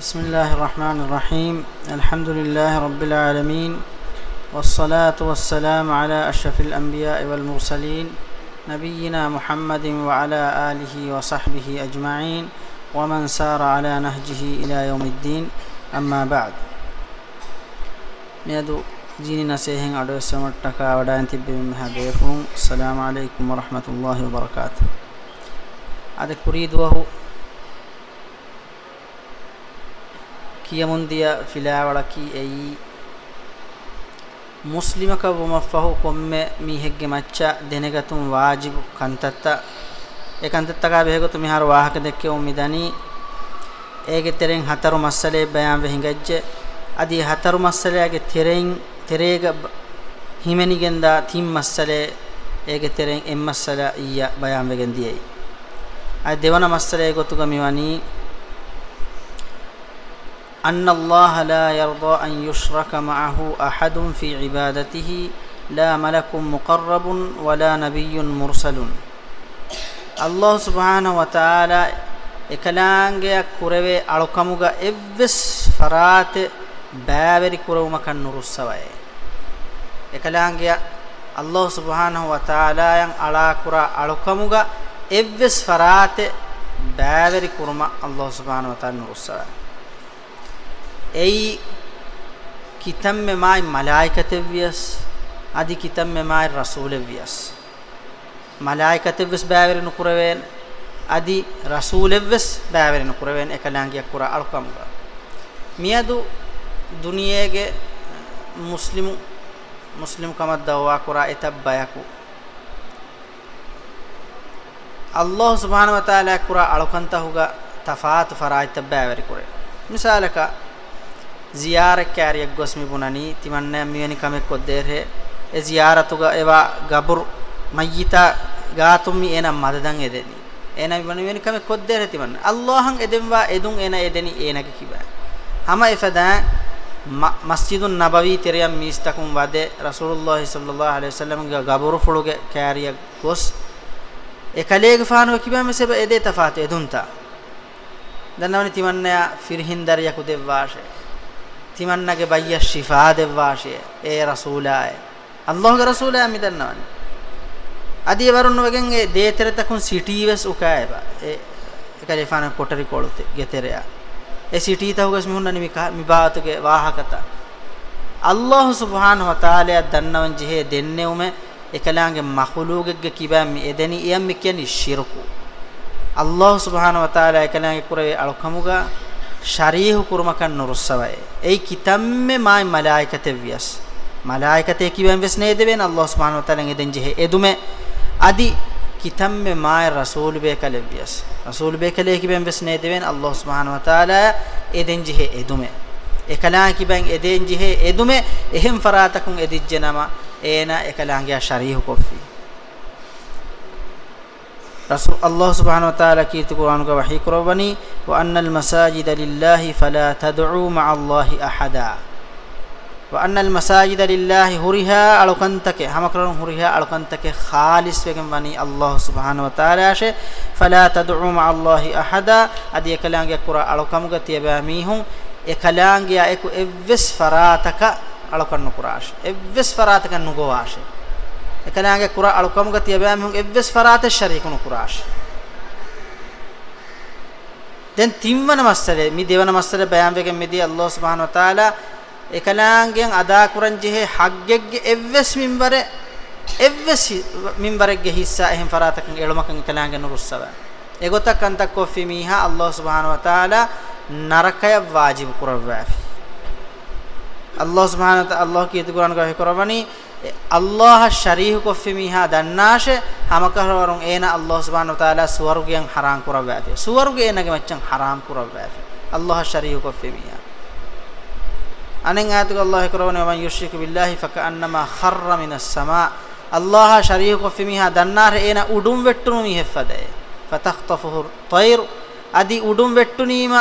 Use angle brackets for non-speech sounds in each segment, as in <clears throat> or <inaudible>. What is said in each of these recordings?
بسم الله الرحمن الرحيم الحمد لله رب العالمين والصلاة والسلام على أشرف الأنبياء والمرسلين نبينا محمد وعلى آله وصحبه أجمعين ومن سار على نهجه إلى يوم الدين أما بعد ميادو جيني نسيهن عدو سمتك ودان تبمها مهابيكم السلام عليكم ورحمة الله وبركاته هذا كريد وهو kiyamundiya filawalaki ei muslimaka wumaffahu komme mihegge macca denegatum wajibu kantatta ekantattaga behegotu mihar wahaka dekke umidani ege tereng hataru masale bayan ve hingajje adi hataru masalege tereng terega himenigenda tim masale ege tereng em masala iya bayan vegen diyei ay devana masale gotuga miwani أن الله لا يرضى أن يشرك معه أحد في عبادته لا ملك مقرب ولا نبي مرسل الله سبحانه وتعالى එකලාංගයක් කුරවේ අලකමුග එව්වස් ෆරාත බෑවරි කුරවුමකන් නුරුස්සවයි එකලාංගය අල්ලාහ් සුබ්හානහු වතාලායන් අලා කුරා අලකමුග එව්වස් ෆරාත බෑවරි කුරම අල්ලාහ් සුබ්හානහු වතාලා නුරුස්සවයි ei kitamme mai malaikatevvias adi kitamme mai rasulevvias malaikatevvis baaverinu kurawen adi rasulevvis baaverinu kurawen ekalangiya kura alqamga miyadu duniyege muslimu muslim kamad dawwa kura etabbayaku Allah subhanahu wa ta'ala kura alqanta huga tafaat faraita baaveri kure misalaka ಜಿಯಾರಕ್ಕೆ ಕ್ಯಾರಿಯಗ್ ಗೊಸ್ ಮಿಬುನನಿ ತಿಮನ್ನ ಮಿಯನಿ ಕಮೆ ಕೊದ್ದೇರೆ ಎ ಜಿಯಾರತುಗ ಎವ ಗಬುರ್ ಮಯ್ಯಿತ ಗಾತುಮ್ಮಿ ಏನ ಮದದಂ ಎದೆನಿ ಏನ ಮಿಬನಿ ಮಿಯನಿ ಕಮೆ ಕೊದ್ದೇರೆ ತಿಮನ್ನ ಅಲ್ಲಾಹಂ ಎದೆಂವಾ ಎದುಂ ಏನ ಎದೆನಿ ಏನಗೆ ಕಿಬ ಹಮ ಇಫದ ಮಸ್ಜಿದುನ್ ನಬವಿ ತೆರೆಯಂ ಮೀಸ್ತಕುಂ ವದೆ ರಸೂಲುಲ್ಲಾಹಿ ಸಲ್ಲಲ್ಲಾಹು ಅಲೈಹಿ ವಸಲ್ಲಂ ಗ ಗಬುರ್ ಫುಳುಗೆ ಕ್ಯಾರಿಯಗ್ ಗೊಸ್ ಎ ಕಲೆಗೆ ಫಾನುವ ಕಿಬ ಮೆಸೆಬ ಎದೆ ತಫಾತು ಎದುಂತ ದನ್ನವನಿ ತಿಮನ್ನ ಫಿರ್ಹಿಂದರಿಯ ಕುದೆವಾಶೆ timannage bayya shifa devwaashe e rasulaaye allahge rasulaaye mi dannawani adi varunnu vegen e deeteretakun sitives ukaeba e ekale fana kotari kolute getereya e sitita hugas mi hunna mi mi baatuge waahakata allah subhanahu wa taala dannawan jehe denneume ekalaange makhluugegge kibami edeni iyam mi keni shirku allah subhanahu wa taala ekalaange kurave alukamuga ශරීහු කුරුමකන් නුරුස්සවයි ඒ කිතම්මේ මායි මලායිකතේ වියස් මලායිකතේ කිවෙන් වෙස් නේද වෙන අල්ලාහ් සුබ්හානහු වතාලෙන් එදෙන් ජෙහෙ එදුමේ අදි කිතම්මේ මායි රසූල් බේකලේ වියස් රසූල් බේකලේ කිවෙන් වෙස් නේද වෙන අල්ලාහ් සුබ්හානහු වතාලා එදෙන් ජෙහෙ එදුමේ එකලා කිබෙන් එදෙන් ජෙහෙ එදුමේ එහෙම් ෆරාතකුන් එදිජ්ජනම ඒන එකලාගේ ශරීහු coffee রাসূল আল্লাহ সুবহানাহু ওয়া তাআলা কি কোরআনকে ওয়াহি করবানি ওয়া আন্নাল মাসাজিদ লিল্লাহি ফালা তাদউ মা আল্লাহি আহাদা ওয়া আন্নাল মাসাজিদ লিল্লাহি হুরিহা আলকান্তকে হামাকরন হুরিহা আলকান্তকে খালিস বেগম বানি আল্লাহ সুবহানাহু ওয়া তাআলা আসে ফালা তাদউ মা আল্লাহি আহাদা আদি একলাঙ্গে কোরআন আলকাম গতি আমি হুম একলাঙ্গে এক এভস ফরাতাকা আলকান্ন কোরআন আসে এভস ফরাতাকা নুগো আসে ekanaange qura alukamuga tiyabaam hun evves farate sharikunu qurash den timwana masale mi devana masale bayam wegen medi allah subhanahu wa taala ekanaangen ada kuran jehe haggegge evves minbare evves minbaregge hissa ehem faratakan elumakan ekanaangen russava egotak antak ko fimiha allah subhanahu wa taala narakaya wajib kurawaf allah subhanahu wa taala allah ki qur'an ga kurawani අල්ලාහ ශරීහු කොෆ්ෆිමිහා දන්නාෂ හමකරවරුන් ඒන අල්ලාහ් සුබ්හානහු තාලා සුවර්ගයෙන් හරාම් කරවෑති සුවර්ගේනගේ මච්චන් හරාම් කරවෑති අල්ලාහ් ශරීහු කොෆ්ෆිමිහා අනෙන් ආතුක අල්ලාහ් කරවනේ වමන් යුෂ්රිකු බිල්ලාහි ෆකඅන්නමා ඛර්ර මිනස් සමා අල්ලාහ් ශරීහු කොෆ්ෆිමිහා දන්නාර ඒන උඩුම් වෙට්ටුනු මිහෙෆදේ ෆතඛ්තෆුහු ත්වයිර් අදි උඩුම් වෙට්ටුනීම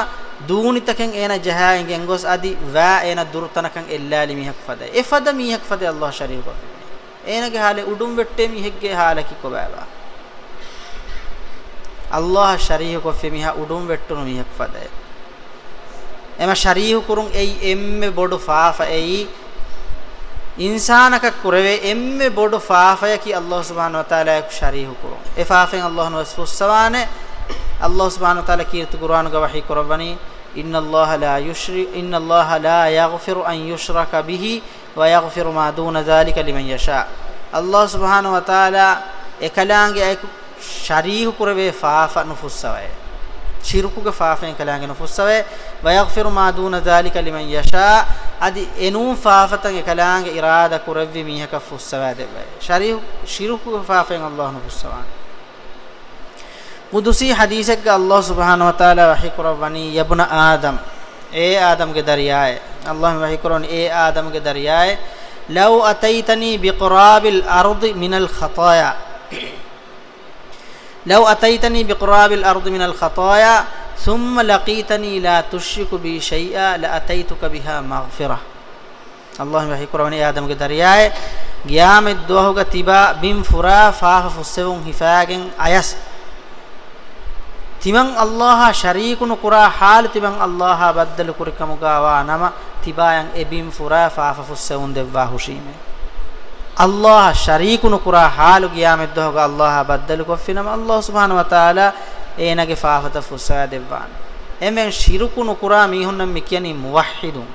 duunitakan ena jahainge engos adi wa ena durtanakan illali mihak fada e fada mihak fada allah sharif ko ena ge hale udum vette mihak ge hale ki ko baba allah sharih ko fe miha udum vettunu mihak fada ema sharih kurun ei emme bodu faafa ei ඉන්සානකක් කුරවේ එම්මේ බොඩු ෆාෆය කි අල්ලාහ් සුබ්හානහු වතාලා ශරීහු කුරුම් ඒ ෆාෆෙන් අල්ලාහ් නොස් පුස්සවානේ الله سبحانه وتعالى كيرت قرآن وحي كربني إن الله لا يشرك إن الله لا يغفر أن يشرك به ويغفر ما دون ذلك لمن يشاء الله سبحانه وتعالى එකලාංගේ ශරීහ කුරවේ ෆාෆා නුෆුස්සවය ශිරුකුගේ ෆාෆෙන් කලාංගේ නුෆුස්සවය වයග්ෆිරු මා දුන ذالක ලිමන් යෂා අදි එනුම් ෆාෆතන් එකලාංගේ ඉරාදා කුරවි මීහක ෆුස්සවය දෙවයි ශරීහ ශිරුකුගේ ෆාෆෙන් අල්ලාහ නුෆුස්සවය قدسي حديثك الله سبحانه وتعالى وحي قرباني يا ابن آدم اے آدم کے دریائے اللہ وحی قرآن اے آدم کے دریائے لو اتیتنی بقراب الارض من الخطایا لو اتیتنی بقراب الارض من الخطایا ثم لقيتني لا تشرك بي شيئا لاتيتك بها مغفره الله وحي قرآن اے آدم کے دریائے گیام الدوہ کا تبا بن فرا فاف فسون حفاگن ایس තිමන් අල්ලාහ ශරීකුණු කුරා හාල තිමන් අල්ලාහ බද්දල කුරිකමුගාවා නම තිබායන් එබිම් ෆුරා ෆාෆෆුස්සවුන් දෙවවා හුෂීමේ අල්ලාහ ශරීකුණු කුරා හාලු ගියාමෙත් දොහග අල්ලාහ බද්දල කොෆිනම අල්ලාහ සුබ්හාන වතාලා ඒනගේ ෆාෆත ෆුස්සා දෙවවාන එමෙන් ශිරුකුණු කුරා මීහුන්නම් මිකියනි මුවහ්හිදුන්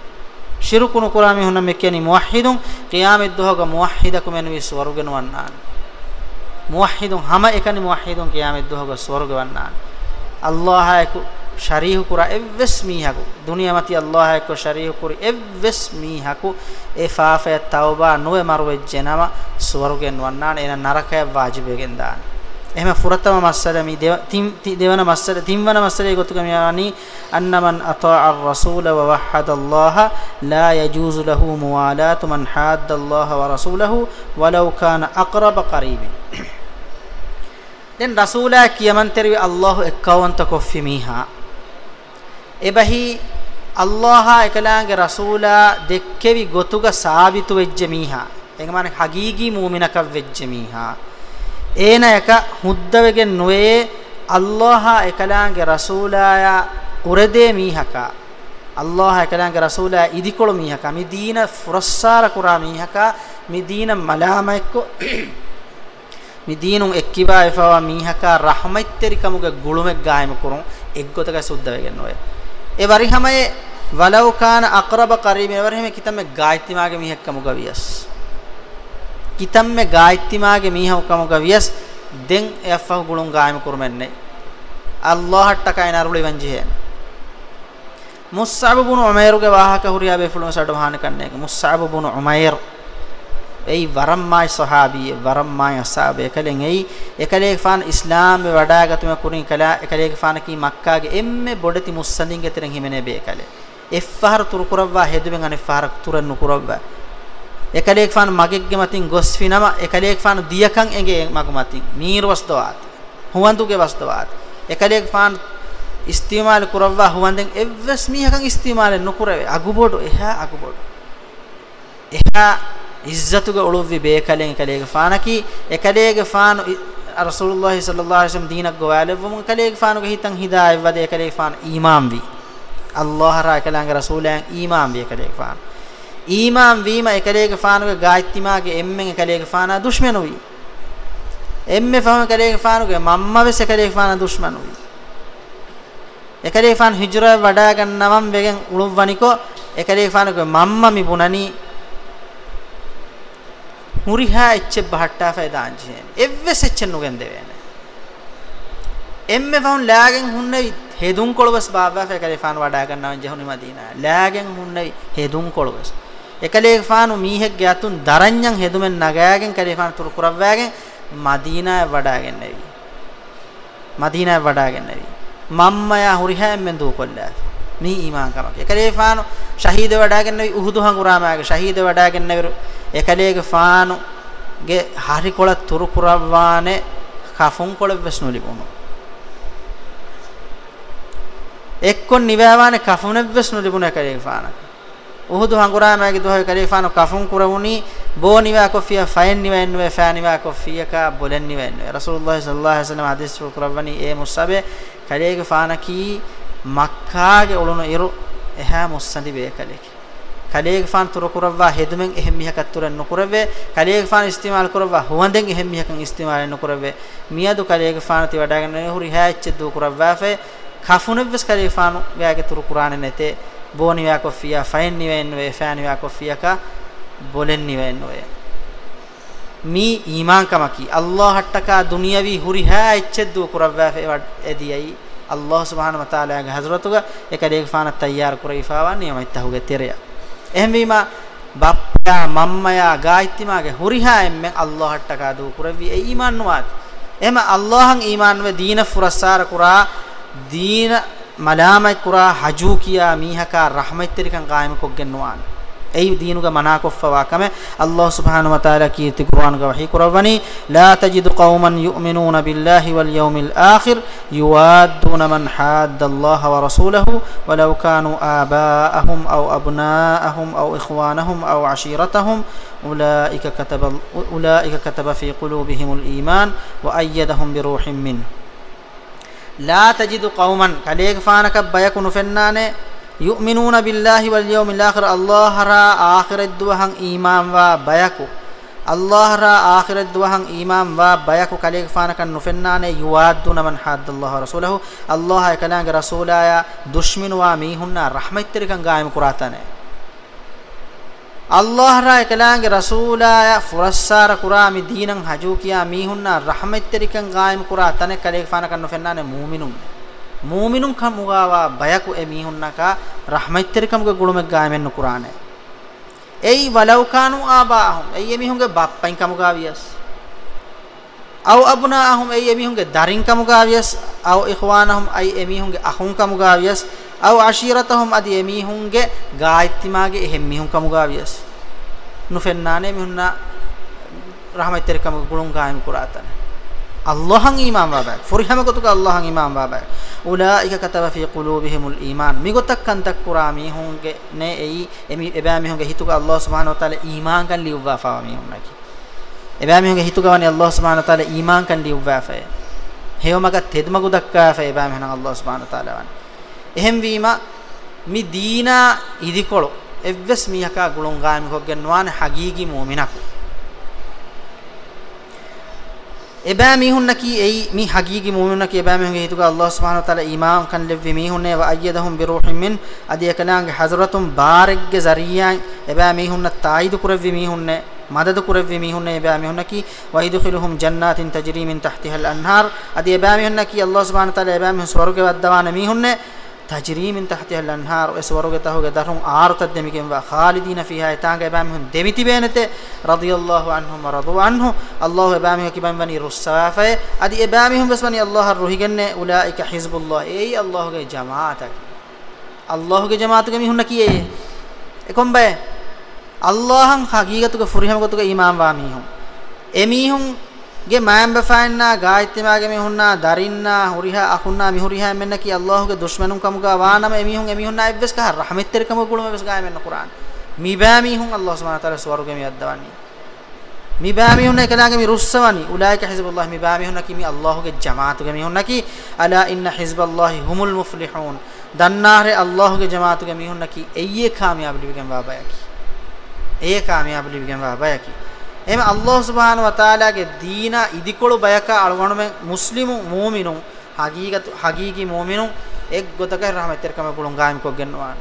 ශිරුකුණු කුරා මීහුන්නම් මිකියනි මුවහ්හිදුන් ගියාමෙත් දොහග මුවහ්හිදකුම එනවි ස්වර්ගෙනවන්නාන මුවහ්හිදුන් හැම එකනි මුවහ්හිදුන් ගියාමෙත් දොහග ස්වර්ගෙවන්නාන අල්ලාහ එක ශරීහ කුරා එවස් මීහකු දුනියමති අල්ලාහ එක ශරීහ කුරි එවස් මීහකු ඒ ෆාෆය තවබා නොවේ මරුවේ ජනම ස්වර්ගෙන් වන්නාන එන නරකය වාජිබයෙන් දාන එහෙම ෆුරතම මස්සල මි දෙවන මස්සල තිම්වන මස්සල ගොතුකම යානි අන්නමන් අතා අර් රසූල ව වහද අල්ලාහ ලා යජූසු ලහු මුවාලාතු මන් හාද්ද අල්ලාහ ව රසූලහු වලව් කාන අක්රබ قريب දැන් රසූලා කියමන්තරවි අල්ලාහ් එක්කවන්ත කොෆි මීහා එබහි අල්ලාහ් එකලාගේ රසූලා දෙක්කෙවි ගොතුග සාබිතු වෙච්ච මීහා එගමන හගීගී මූමිනක වෙච්ච මීහා ඒන එක හුද්දවගේ නොයේ අල්ලාහ් එකලාගේ රසූලායා උරදේ මීහකා අල්ලාහ් එකලාගේ රසූලා ඉදිකොළ මීහකා මිදීන ෆුරස්සාර කුරා මීහකා මිදීන මලාමයික්කෝ mi diinun ekkiba efawa mihaka rahmaitteri kamuge gulumek gaime kurun eggotaga sudda wegen noya e wari hamaye walau kana aqrab qarib e wari hame kitamme gaittimage mihak kamuga vias kitamme gaittimage mihak kamuga vias den efaw gulun gaime kurumenne allah hattaka inaruli vanjihen mus'ab ibn umair ge wahaka huriya be fulun sadhana kanne mus'ab ibn umair ei warammaay sahabi warammaay asabe ekalen ei ekale fan islam wadaagatuma kurin kala ekale fan ki makka ge emme bodati mussandin ge teren himene be ekale effahar turkurawwa heduben ane fahar turan nukurawwa ekale fan magegge matin gosfinama ekale fan diyakan enge magu matin mir wastawat huwandu ge wastawat ekale fan istimal kurawwa huwanden evves mihakan istimal nukurave agubodu eha agubodu eha ಇಜ್ಜತುಗೆ ಉಳುವಿ ಬೇಕಲೆ ಕಲೆಗೆ ಫಾನಕಿ ಎಕಲೆಗೆ ಫಾನು ರಸೂಲುಲ್ಲಾಹಿ ಸಲ್ಲಲ್ಲಾಹು ಅಲೈಹಿ ವಸಲ್ಲಂ ದೀನಕ್ಕೆ ಗೋವಾಲೆವಮ ಕಲೆಗೆ ಫಾನುಗೆ ಹಿತಂ ಹಿದಾಯ ವದೆ ಎಕಲೆಗೆ ಫಾನು ಈಮಾನ್ ವಿ ಅಲ್ಲಾಹ ರಾ ಎಕಲಂಗೆ ರಸೂಲಂ ಈಮಾನ್ ವಿ ಎಕಲೆಗೆ ಫಾನು ಈಮಾನ್ ವೀಮ ಎಕಲೆಗೆ ಫಾನುಗೆ ಗಾಯ್ತಿಮಾಗೆ ಎಮ್ಮೆಗೆ ಎಕಲೆಗೆ ಫಾನ ದುಶ್ಮನುವಿ ಎಮ್ಮೆ ಫಾಮ ಎಕಲೆಗೆ ಫಾನುಗೆ ಮಮ್ಮವೆ ಸೆಕಲೆಗೆ ಫಾನ ದುಶ್ಮನುವಿ ಎಕಲೆಗೆ ಫಾನು ಹಿಜ್ರಾ ವಡಾ ಗನ್ನವಂ ವೆಗೆನ್ ಉಳುವನಿಕೋ ಎಕಲೆಗೆ ಫಾನುಗೆ ಮಮ್ಮ ಮಿ ಬುನನಿ මුරිහා එච්ච බහට්ටා ෆයිදාංජේ එව්වෙස් එච්ච නුගෙන් දෙවෙන එම්මෙ වොන් ලෑගෙන් හුන්නේ හෙදුන් කොළවස් බාබා ෆේකලේ ෆාන් වඩා ගන්නවන් ජහුනි මදීනා ලෑගෙන් හුන්නේ හෙදුන් කොළවස් එකලේ ෆානු මීහෙක් ගැතුන් දරඤ්ඤන් හෙදුමෙන් නගෑගෙන් කලේ ෆාන් තුරු කරවෑගෙන් මදීනා වඩාගෙන නැවි මදීනා වඩාගෙන නැවි මම්මයා හුරිහෑම් මෙන් දූ කොල්ලා මේ ඊමාන් කමක එකලේ ෆානු ශහීද වඩාගෙන නෙවි උහුදු හංගුරාමාගේ ශහීද වඩාගෙන නෙවිරු එකලේගේ ෆානු ගේ හරි කොළ තුරු කුරවානේ කෆුන් කොළ වෙස්නුලි බොමු එක්කොන් නිවැවානේ කෆුන වෙස්නුලි බොන එකලේ ෆාන උහුදු හංගුරාමාගේ දුහ එකලේ ෆානු කෆුන් කුරවුනි බෝ නිවා කොෆිය ෆයන් නිවෙන් නුවේ ෆෑන් නිවා කොෆියකා බොලෙන් නිවෙන් රසූලුල්ලාහි සල්ලල්ලාහු අලයිහි වසල්ලම හදිස් කුරවණි ඒ මුස්සබේ කලේගේ ෆානකී මක්කාගේ ඔලොන ඉරු එහා මොස්සඳි වේකලෙකි කලේග ෆාන් තුර කරවවා හෙදමෙන් එහෙම් මිහකත් තුර නොකරවේ කලේග ෆාන් ඉස්තිමාල් කරවවා හොඳෙන් එහෙම් මිහකන් ඉස්තිමාල් නොකරවේ මියදු කලේග ෆාන් ති වඩාගෙන හුරි හැච්ච දු කරවවා ෆේ කෆුනෙවස් කලේග ෆාන් වෑග තුර කුරානේ නැතේ බෝනි වෑ කොෆියා ෆයින් නිවෙන් වේ ෆෑන් වෑ කොෆියාක බොලෙන් නිවෙන් වේ මී ඊමාන් කමකි අල්ලාහ් හට්ටකා දුනියවි හුරි හැච්ච දු කරවවා ෆේ එදියයි අල්ලාහ් සුබ්හානහු වතාලාගේ හසරතුග එක දෙකපාන තයාර කුරයිෆාවන් නියමිත හුගේ තෙරය එහෙම වීම බප්පා මම්මයා ගායිත්තිමාගේ හුරිහා එම්මෙන් අල්ලාහට ටකා දූ කුරවි ඒ ඊමාන් නුවත් එහෙම අල්ලාහන් ඊමාන් වේ දීන ෆුරස්සාර කුරා දීන මලාමයි කුරා හජූ කියා මීහකා රහමත් තෙරිකන් ගායම කොග්ගෙන් නුවානේ أي دين کا منع کوفوا الله سبحانه وتعالى کی تقران کا وحی قربانی لا تجد قوما يؤمنون بالله واليوم الآخر يوادون من حاد الله ورسوله ولو كانوا آباءهم أو أبناءهم أو إخوانهم أو عشيرتهم أولئك كتب أولئك كتب في قلوبهم الإيمان وأيدهم بروح منه لا تجد قوما كليك فانك بيكون فنانه يؤمنون بالله واليوم الآخر الله را آخر الدوهن إيمان وبيكو الله را آخر الدوهن إيمان وبيكو كليك فانك نفنان يوادون من حد الله رسوله الله يكلانك رسولا دشمن واميهن رحمة تركن قائم قراتنا الله را يكلانك رسولا فرسار قرام دينا حجوكيا ميهن رحمة تركن قائم قراتنا كليك فانك نفنان مؤمنون ಮೂಮಿನುಂ ಕಮುಗಾವಾ ಬಯಕು ಎ ಮೀಹುನ್ನಕ ರಹಮೈತ್ತರಿ ಕಮುಗೆ ಗುಳುಮೆ ಗಾಯಮೆನ್ನು ಕುರಾನೆ ಐ ವಲೌ ಕಾನು ಆಬಾಹುಂ ಐ ಎ ಮೀಹುಂಗೆ ಬಾಪ್ಪೈನ್ ಕಮುಗಾವಿಯಸ್ ಅವ ಅಬ್ನಾಹುಂ ಐ ಎ ಮೀಹುಂಗೆ ದರಿನ್ ಕಮುಗಾವಿಯಸ್ ಅವ ಇಖ್ವಾನಹುಂ ಐ ಎ ಮೀಹುಂಗೆ ಅಹುಂ ಕಮುಗಾವಿಯಸ್ ಅವ ಅಶೀರತಹುಂ ಅದಿ ಎ ಮೀಹುಂಗೆ ಗಾಯತ್ತಿಮಾಗೆ ಎಹೆಂ ಮೀಹುಂ ಕಮುಗಾವಿಯಸ್ ನುಫೆನ್ನಾನೆ ಮೀಹುನ್ನ රහමත් එක්කම ගුණුම් ගායම් කුරාතන අල්ලාහන් ඊමාන් වාබෑ ෆොරිහමගතුක අල්ලාහන් ඊමාන් වාබෑ උලායික කතව ෆී කුලූබිහිමුල් ඊමාන් මිගොතක් කන්තක් කුරා මිහුන්ගේ නේ එයි එමි එබෑ මිහුන්ගේ හිතුක අල්ලාහ සුබ්හානහු වතාලා ඊමාන් කන් ලියුවා ෆා මිහුන්නකි එබෑ මිහුන්ගේ හිතුකවනේ අල්ලාහ සුබ්හානහු වතාලා ඊමාන් කන් ලියුවා ෆේ හේවමක තෙදමගු දක්කා ෆේ එබෑ මිහුන් අල්ලාහ සුබ්හානහු වතාලා වන් එහෙම් වීම මි දීනා ඉදිකොළ එව්වස් මියකා ගුලුන් ගාමි කොග්ගෙන් වාන හගීගි මුමිනකු එබෑ මිහුන්න කී එයි මි හගීගි මුමුන කී එබෑ මිහුන්ගේ හිතුක අල්ලාහ් සුබ්හානහු වතාලා ඊමාන් කන් ලෙව්වි මිහුන්නේ ව අයියදහුම් බි රූහින් මින් අදී එකනාගේ හසරතුම් බාරෙග්ගේ සරියන් එබෑ මිහුන්න තායිදු කුරෙව්වි මිහුන්නේ මදද කුරෙව්වි මිහුන්නේ එබෑ මිහුන්න කී වයිදුඛිලුහුම් ජන්නාතින් තජරී මින් තහ්තිහල් අන්හාර් අදී එබෑ මිහුන්න කී අල්ලාහ් සුබ්හානහු වතාලා එබෑ මිහුන් ස්වර්ගය වද්දවාන මිහුන්නේ تجري من تحتها الانهار اسوروغ تهوغ درهم آرت دميكم وخالدين فيها يتانغ بامهم دميتي بينته رضي الله عنهم ورضوا عنه الله بامهم كبام بني رسافه ادي بامهم بس بني الله الروحيغن اولئك حزب الله اي الله کے جماعتك الله کے جماعت کے میہن کیے اکم بے اللہ ہم حقیقت کو فرہم کو تو امام وامی ہوں امیہم ගේ මෑම්බ ෆෑන්නා ගායිත්‍යමාගේ මිහුන්නා දරින්නා හුරිහා අකුන්නා මිහුරිහා මෙන්න කි අල්ලාහුගේ දුෂ්මනුන් කමුගා වානම එමිහුන් එමිහුන්නා එබ්බස් කහ රහමෙත්තර කම ගුලම එබ්බස් ගා මෙන්න කුරාන් මිබෑ මිහුන් අල්ලාහ් සුබ්හානහු තාලා ස්වර්ගෙ මියද්දවන්නේ මිබෑ මිහුන් එකලාගේ මි රුස්සවනි උලායික හිස්බුල්ලාහ් මිබෑ මිහුන් කි මි අල්ලාහුගේ ජමාතුගේ මිහුන් කි අලා ඉන්න හිස්බල්ලාහි හුමුල් මුෆ්ලිහූන් දන්නාහරේ අල්ලාහුගේ ජමාතුගේ මිහුන් කි එయ్యේ කාමියාබ ලිවිගෙන් වාබයකි එయ్యේ කාමියාබ ලිවිගෙන් වාබයකි එමෙ අල්ලාහ් සුබ්හාන වතාලාගේ දීන ඉදිකොළු බයක අලවණුමෙන් මුස්ලිමු මූමිනුන් හගීගතු හගීගි මූමිනුන් එක් ගොතක රහමතරකම පුළුන් ගායම් කොගෙන්නවා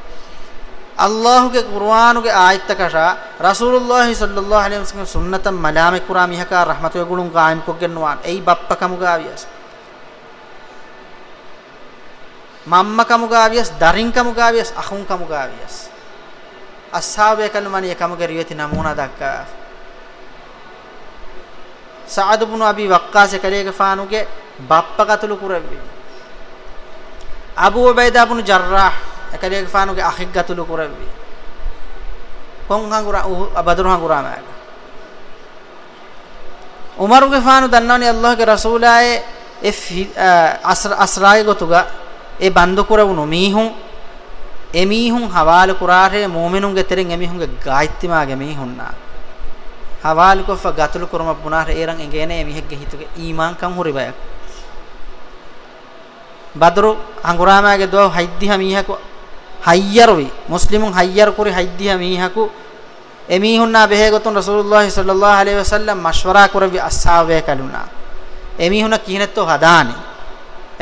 අල්ලාහ්ගේ කුර්ආනුගේ ආයත්තකෂා රසූලුල්ලාහ් සල්ලල්ලාහු අලයිහි වසල්ලම් සුන්නතම් මලාමි කුරා මිහකා රහමතු ගුණුන් ගායම් කොගෙන්නවා එයි බප්පකමු ගාවියස් මම්මකමු ගාවියස් දරින්කමු ගාවියස් අහුන්කමු ගාවියස් අස්සාබේ කල්මණිය කමුගේ රියති නමුනා දක්කා සාද් ඉබ්නු අබි වක්කාස් කලේගෆානුගේ බප්ප කතුළු කුරවි අබූ උබයිදා ඉබ්නු ජර්රාහ් කලේගෆානුගේ අහික් කතුළු කුරවි කොන් හංගුරා බදරු හංගුරා මෑග උමර් ගෆානු දන්නවනේ අල්ලාහගේ රසූලායේ අස්රාය ගොතුගා ඒ බන්දු කරවුණු මීහුන් එමීහුන් හවාල කුරාරේ මූමිනුන්ගේ තෙරෙන් එමීහුන්ගේ ගායිත්තිමාගේ මීහුන්නා ಹವಾಲು ಕೊಫ ಗತಲು ಕುರಮ ಪುನಾರ ಏರಂ ಎಂಗೇನೆ ಮಿಹೆಗ್ಗೆ ಹಿತುಗೆ ಈಮಾನ್ ಕಂ ಹುರಿಬಯ ಬದ್ರು ಅಂಗುರಾಮಾಗೆ ದೋ ಹೈದ್ದಿಹ ಮೀಹಕು ಹೈಯರ್ವಿ ಮುಸ್ಲಿಮುಂ ಹೈಯರ್ ಕುರಿ ಹೈದ್ದಿಹ ಮೀಹಕು ಎಮೀಹುನ್ನ ಬೆಹೆಗೊತ್ತುನ್ ರಸೂಲುಲ್ಲಾಹಿ ಸಲ್ಲಲ್ಲಾಹು ಅಲೈಹಿ ವಸಲ್ಲಂ ಮಶ್ವರಾ ಕುರವಿ ಅಸ್ಸಾವೆ ಕಲುನ ಎಮೀಹುನ ಕಿಹನೆತ್ತು ಹದಾನಿ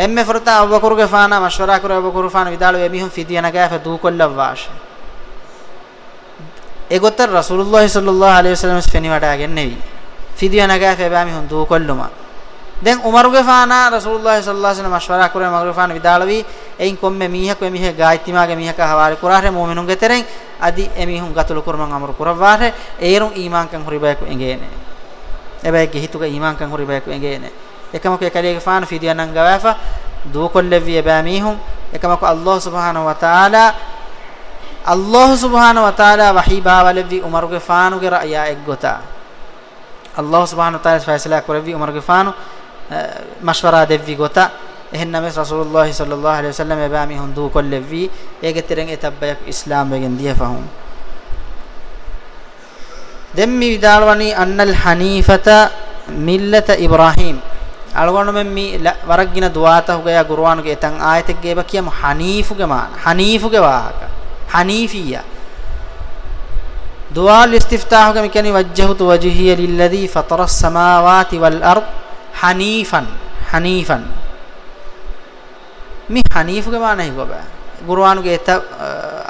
ಎಮ್ಮೆ ಫುರ್ತಾ ಅವ್ವಕುರುಗೆ ಫಾನ ಮಶ್ವರಾ ಕುರ ಅವ್ವಕುರು ಫಾನ ವಿದಾಳು ಎಮೀಹುನ್ ಫಿದಿಯನಗಾಫೆ ದೂಕೊಲ್ಲವ್ವಾಶೆ එගොත රසූලුල්ලාහි සල්ලල්ලාහු අලයිහි වසල්ලම් ස්පෙනි වටාගෙන නෙවි ෆිදියනගා ෆෙබාමි හුන්දු කොල්ලුම දැන් උමරුගේ ෆානා රසූලුල්ලාහි සල්ලල්ලාහු අලයිහි වසල්ලම් මස්වරා කරේ මගරු ෆාන විදාලවි එයින් කොම්මෙ මීහක මීහ ගායිතිමාගේ මීහක හවාරි කුරාහරේ මොමිනුන්ගේ තෙරෙන් අදි එමිහුන් ගතුළු කුරමන් අමරු කුරවාරේ ඒරුන් ඊමාන්කන් හොරිබයකු එංගේනේ එබැයි ගිහිතුක ඊමාන්කන් හොරිබයකු එංගේනේ එකමක එකලියගේ ෆාන ෆිදියනන් ගවෑෆා දූ කොල්ලෙව්වි එබෑ මීහුන් එකමක අල්ලාහ් සුබ්හානහු වතාලා අල්ලාහ් සුබ්හානහු වතාලා වහී බාවලවි උමරුගේ ෆානුගේ රායා එක්ගොතා අල්ලාහ් සුබ්හානහු වතාලා ෆයිසලා කරවි උමරුගේ ෆානු මස්වරා දෙවි ගොතා එහෙන්නම රසූලුල්ලාහ් සල්ලල්ලාහු අලයිහි වසල්ලම එබාමි හුන්දු කොල්ලෙවි ඒගේ තරෙන් එතබ්බයක් ඉස්ලාම් වෙගෙන් දියෆහුම් දෙම්මි විදාලවනි අන්නල් හනීෆත මිල්ලත ඉබ්‍රාහීම් අලගොන්න මෙම් මි වරක්ගින දුවාතහුගේ ගුරුවානුගේ එතන් ආයතෙක් ගේබ කියමු හනීෆුගේ මාන හනීෆුගේ වාහක حنيفية دعاء الاستفتاح كما كان وجهت وجهي للذي فطر السماوات والأرض حنيفا حنيفا මේ හනීෆුගේ මානෙ කිව්වා ගුරුවානුගේ එත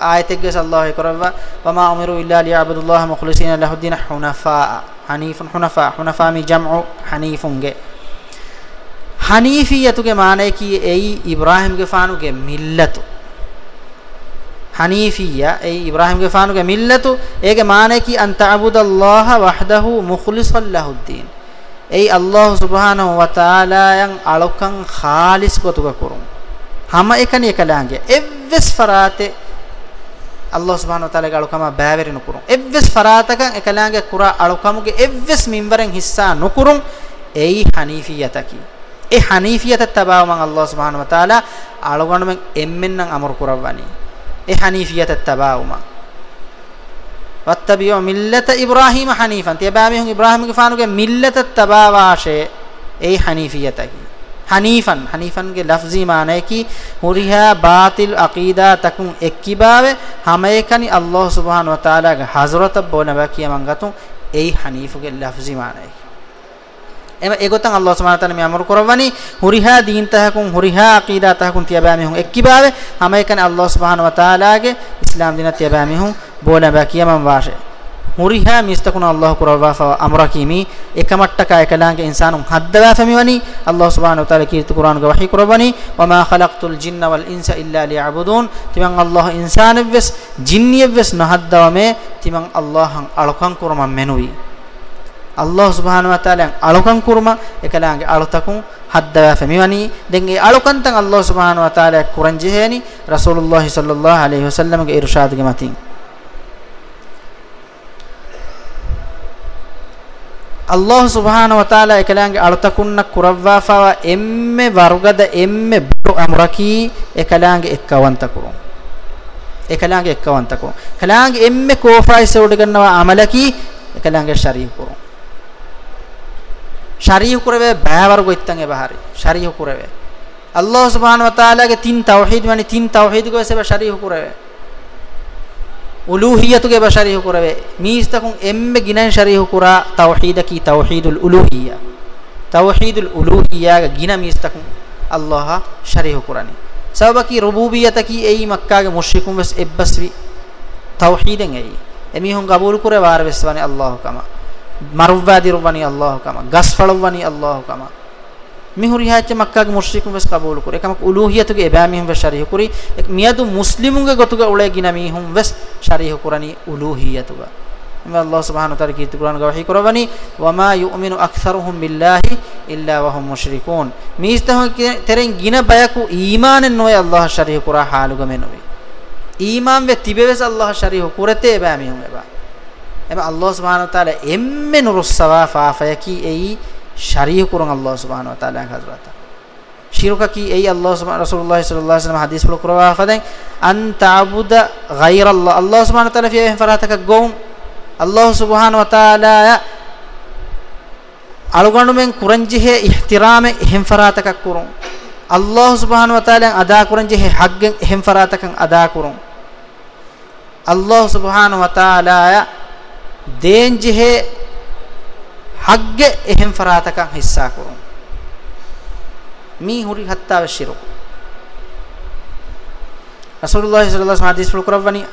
ආයතෙක්ගේ සල්ලාහ් කරවා වමා උමිරු ඉල්ලා ලියබුදුල්ලාහ මුඛලිසින ලහුද්දීන හුනෆා හනීෆුන් හුනෆා හුනෆා මි ජම්උ හනීෆුන්ගේ හනීෆියතුගේ මානෙ කී එයි ඉබ්‍රාහීම්ගේ ෆානුගේ මිල්ලතු හනීෆියා ඒ ඉබ්‍රාහීම් ගෆානුගේ මිල්ලතු ඒගේ මානේ කි අන් තඅබුදල්ලාහ වහදහු මුඛලිසල් ලහුද්දීන් ඒ අල්ලාහ් සුබ්හානහු වතාලායන් අලොකන් ખાලිස් කොතුක කරුම් හැම එකනේ කලාංගේ එව්වස් ෆරාතේ අල්ලාහ් සුබ්හානහු වතාලාගේ අලොකම බෑවරින කරුම් එව්වස් ෆරාතකන් එකලාංගේ කුරා අලොකමුගේ එව්වස් මින්වරෙන් හිස්සා නොකරුම් ඒ හනීෆියතකි ඒ හනීෆියත තබාව මං අල්ලාහ් සුබ්හානහු වතාලා අලොගොණම එම්මෙන් නම් අමර කරවන්නේ ඒ හනීෆියත තබාවුම වත්තබියෝ මිල්ලත ඉබ්‍රාහීම හනීෆන් තියබෑමිහුන් ඉබ්‍රාහීමගේ ෆානුගේ මිල්ලත තබාවාෂේ ඒ හනීෆියතයි හනීෆන් හනීෆන්ගේ ලෆ්සි මානයි කි හුරිහා බාතිල් අකීදා තකුන් එක්කිබාවේ හැම එකනි අල්ලාහ් සුබ්හානහු වතාලාගේ හසරත බොනබකිය මං ගතුන් ඒ හනීෆුගේ ලෆ්සි මානයි ema egotan Allah subhanahu wa ta'ala me amru korwani huriha deen tahakun huriha aqida tahakun tiyaba me hun ekkibave hama ekane Allah subhanahu wa ta'ala ge islam dina tiyaba me hun bola ba kiyamam washe huriha mistakun Allah korwa fa amra kimi ekamatta ka ekalange insanun haddala famiwani Allah subhanahu wa ta'ala kirtu Qur'an ge wahi korwani wa ma khalaqtul jinna wal insa illa liya'budun timan Allah insaneves jinniyes no haddawame timan Allah han alkan kurman menui අල්ලාහ් සුබ්හානහු වතාලයන් අලුකම් කුරුම එකලාගේ අලුතකුන් හද්දවා ෆමිවනි දැන් ඒ අලුකම් තන් අල්ලාහ් සුබ්හානහු වතාලය කුරන්ජේනි රසූලුල්ලාහි සල්ලල්ලාහු අලයිහි වසල්ලම්ගේ ඉර්ෂාද්ගේ මතින් අල්ලාහ් සුබ්හානහු වතාලා එකලංගේ අලතකුන්න කුරවවාෆා එම්මේ වර්ගද එම්මේ බුරු අමරකි එකලංගේ එක්කවන්ත කුරුම් එකලංගේ එක්කවන්ත කුරුම් කලංගේ එම්මේ කෝෆායිස උඩ ගන්නවා අමලකි එකලංගේ ශරීෆ කුරුම් ශරීහ කුරවේ බෑවර්ග ඉත්තන් එබහරි ශරීහ කුරවේ අල්ලාහ් සුබ්හානහු වතාලාගේ තින් තවහීද් වනි තින් තවහීද් ගොසෙබ ශරීහ කුරවේ උලූහියතුගේ බශරීහ කුරවේ මීස්තකුන් එම්මෙ ගිනන් ශරීහ කුරා තවහීද කී තවහීදුල් උලූහියා තවහීදුල් උලූහියාගේ ගින මීස්තකුන් අල්ලාහ් ශරීහ කුරණි සබකි රුබූබියතකි එයි මක්කාගේ මුෂ්රිකුන් වෙස් එබ්බස්වි තවහීදෙන් එයි එමිහුන් ගබූල් කුරේ වාර වෙස්වනේ අල්ලාහ් කමා මරුවාදිරුවනි අල්ලාහ් කම ගස්ෆලවනි අල්ලාහ් කම මිහුරි හැච්ච මක්කාගේ මුස්ලිකුන් වෙස් කබූල් කුරේ එකමක උලූහියතුගේ එබෑමිහුම් වෙස් ශරීහ කුරි එක් මියදු මුස්ලිමුන්ගේ ගොතුග උලේ ගිනමිහුම් වෙස් ශරීහ කුරණි උලූහියතුග මේ අල්ලාහ් සුබ්හානහු තාලා කීර්ති කුරාන ගවහී කරවනි වමා යුමිනු අක්සරුහුම් බිල්ලාහි ඉල්ලා වහුම් මුෂ්රිකූන් මිස්තහ තෙරෙන් ගින බයකු ඊමානෙන් නොය අල්ලාහ් ශරීහ කුරා හාලුග මෙනොයි ඊමාන් වේ තිබෙවස් අල්ලාහ් ශරීහ කුරතේ එබෑමිහුම් එබෑ এবার আল্লাহ সুবহানাহু ওয়া তাআলা এমমে নুরুস সাওয়াফা ফায়াকি এই শারিহ করুন আল্লাহ সুবহানাহু ওয়া তাআলা হযরত শিরকা কি এই আল্লাহ রাসূলুল্লাহ সাল্লাল্লাহু আলাইহি ওয়াসাল্লাম হাদিস বলে করবা ফাদাই আন তাবুদা গায়রাল্লাহ আল্লাহ সুবহানাহু ওয়া তাআলা ফিহি ফরাতাকা গৌম আল্লাহ সুবহানাহু ওয়া তাআলা අලුගණුමෙන් කුරංජිහෙ ඉහ්තිරාමෙ හෙම්ෆරාතකක් කුරුම් අල්ලාහ් සුබ්හානහු වතාලෙන් අදා කුරංජිහෙ හග්ගෙන් හෙම්ෆරාතකන් අදා කුරුම් අල්ලාහ් සුබ්හානහු වතාලා දේන් ජෙහෙ හග්ගෙ එහෙම් ෆරාතකන් හිස්සා කරමු මී හුරි හත්තාව ශිරු රසූලුල්ලාහි සල්ලල්ලාහු අලයිහි වසල්ලම් හදීස් පුරවවනි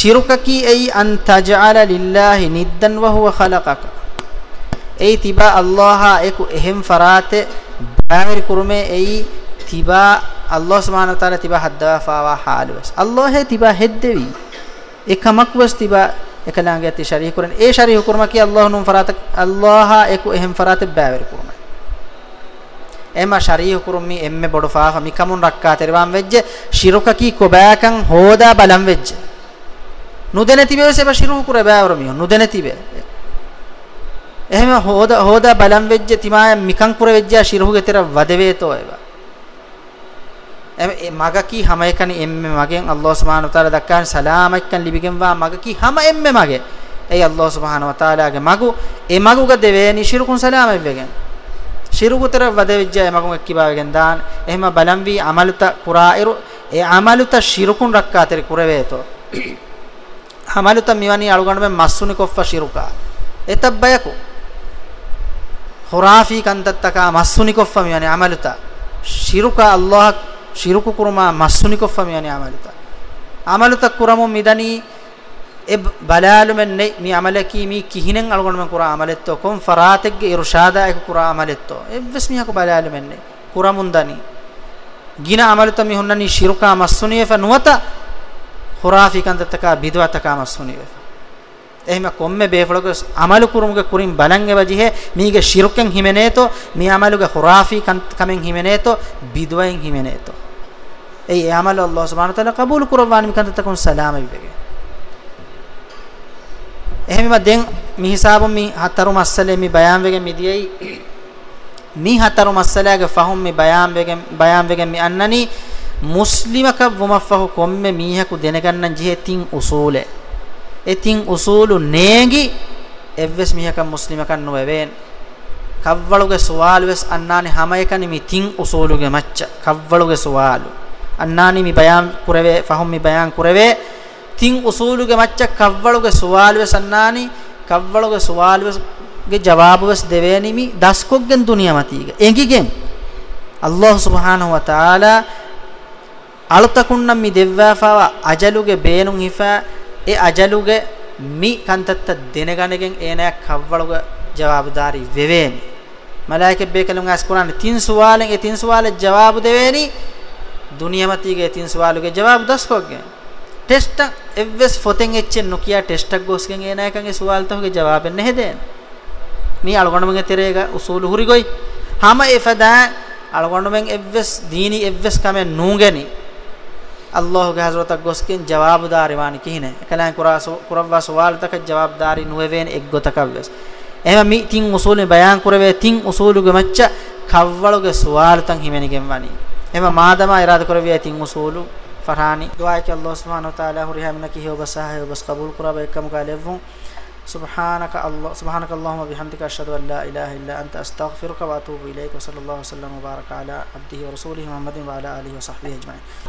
ශිරුකකි අයි අන් තජ්අල ලිල්ලාහි නිද්දන් ව හුව ඛලකක ඒ තිබා අල්ලාහ එක එහෙම් ෆරාතේ බාහිර කුරුමේ ඒ තිබා අල්ලාහ් සුබ්හානහු තාලා තිබා හද්දවා ෆාවා හාලුස් අල්ලාහ් තිබා හෙද්දෙවි එකමක් වස් තිබා ekalaange ati sharih kuran e sharih kurma ki allah num farat allah eku ehem farat baaver kurma ema sharih kurmi emme bodu faafa mikamun rakka terwam vejje shiruka ki kobaakan hoda balam vejje nudene tibe seba shiruh kure baaver mi nudene tibe එහෙම හොදා හොදා බලම් වෙච්ච තිමාය මිකං කුර වෙච්ච ශිරහුගේ තර වදවේතෝ ඒවා මග කි හැම එකනි එම්මෙ මගෙන් අල්ලාහ් සුබ්හානහු වතාලා දක්කාන සලාමයිකන් ලිබිගෙන් වා මග කි හැම එම්මෙ මගේ ඒ අල්ලාහ් සුබ්හානහු වතාලාගේ මගු ඒ මගුග දෙවේනි ශිරුකුන් සලාමයි වෙගෙන් ශිරුකුතර වදෙවිජ්ජය මගුන් එක්කිබාවෙන් දාන එහෙම බලම් වී අමලත කුරායිරු ඒ අමලත ශිරුකුන් රක්කාතර කුරවේතෝ <clears throat> අමලත මිවනි අලුගණ්ඩ මේ මස්සුනි කොෆ්ෆා ශිරුකා එතබ්බයකෝ خرافي كانت تكا مسوني كفم يعني عملتا شرك الله শিরুকু কুরমা মাসুনি কফামি আনি আমালুতা আমালুতা কুরামু মিদানি এ বালালু মেন নেই মি আমালে কি মি কিহিনেন আলগন মে কুরা আমালেত তো কম ফরাতেক গে ইরশাদা এক কুরা আমালেত তো এ বেস মি হাকু বালালু মেন নেই কুরামুন্দানি গিনা আমালুতা মি হন্নানি শিরুকা মাসুনি ফা নুওতা খুরাফি কান্দ তাকা বিদওয়া তাকা মাসুনি ফা ehma komme befulagos amalu kurumuge kurin balange wajihe mige shiruken himeneto mi amaluge khurafi kamen himeneto bidwain himeneto ei amalu allah subhanahu wa taala qabul kurwani kan takun salama bibege ehma den mi hisabum mi hatarum assale mi bayan wege mi diyei mi hatarum assalage fahum mi bayan wege bayan wege mi annani muslimaka wumafahu komme mihaku denegannan jihe tin usule etin usulu neengi evves mihakan muslimakan noweven kavvaluge suwalues annani hamayekani mi tin usuluge macca kavvaluge suwalu annani mi bayan kurave fahum mi bayan kurave tin usuluge macca kavvaluge suwalues annani kavvaluge suwalues ge jawabues deveni mi daskoggen duniya matige engigen Allah subhanahu wa ta'ala alutakun nam mi devvafawa ajaluge beenun hifa ඒ අජලුගෙ මි කන්තත්ත දෙනගණගෙන් ඒනයක් කව්වලුග ජවාබ්දාරි වෙවේනි මලායිකෙ බේකලුන් අස් කුරාන තින් සුවාලෙන් ඒ තින් සුවාලෙ ජවාබ් දෙවේනි දුනියමතිගේ තින් සුවාලුගේ ජවාබ් දස්කොග්ගෙන් test එව්ස් ෆොතෙන් එච්චෙන් නොකිය test එක ගොස්ගෙන් ඒනයකගේ සුවාල්තවගේ ජවාබෙන් නැහෙදෙන් මේ අලගොණමගේ තෙරේග උසූලු හුරිගොයි හැම එෆදා අලගොණමෙන් එව්ස් දීනි එව්ස් කමෙන් නූගනේ ಅಲ್ಲಾಹುಗೆ ಹಜರತ ಗೊಸ್ಕಿನ್ ಜವಾಬ್ದಾರಿವಾನಿ ಕಿಹಿನೆ ಕಲಾಂ ಕುರಾಸು ಕುರವ್ವ ಸುವಾಲ್ತಕ ಜವಾಬ್ದಾರಿ ನುವೆವೇನ್ ಎಗ್ಗೊತಕವ್ವೆಸ್ එහෙම මේ තින් උසූලෙ බයන් කරවේ තින් උසූලුගේ මච්ච කව්වලුගේ සුවාලතන් හිමෙනිගෙන් වනි එහෙම මාදම ඉරාද කරවේ තින් උසූලු ෆරහානි දුආයි කි අල්ලාහ් සුබ්හානහු තාලා හුරිහම් නකි හොබ සහය බස් කබූල් කරා බෙකම් කාලෙවුන් سبحانك الله سبحانك اللهم وبحمدك اشهد ان لا اله الا انت استغفرك واتوب اليك وصلى الله وسلم وبارك على عبده ورسوله محمد وعلى اله وصحبه اجمعين